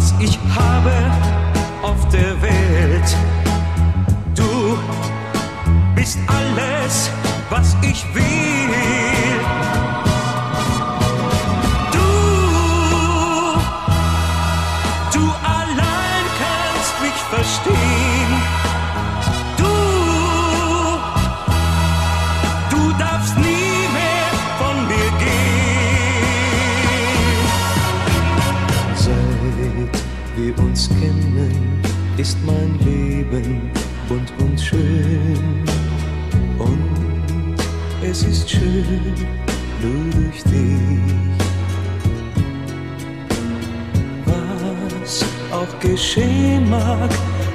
was ich habe auf der Welt. Du bist alles, was ich will. Du, du allein kannst mich verstehen. Es ist schön nur durch dich. Was auch geschehen mag,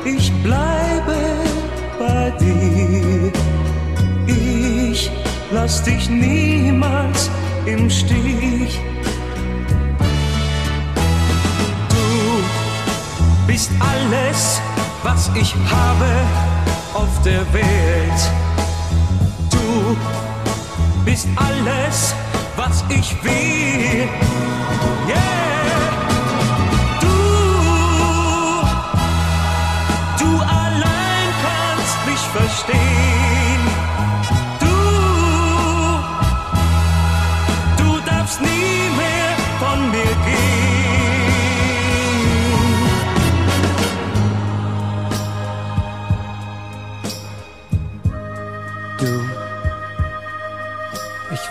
ich bleibe bei dir. Ich lass dich niemals im Stich. Du bist alles, was ich habe auf der Welt. Du bist alles, was ich will. Yeah.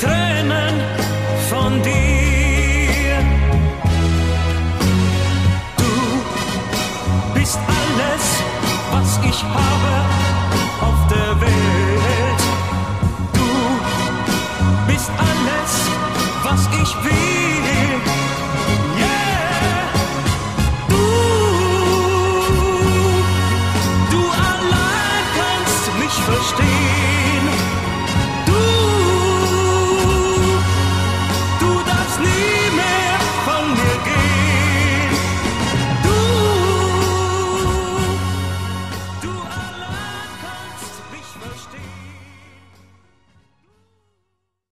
trennen von dir. Du bist alles, was ich habe auf der Welt. Du bist alles, was ich will.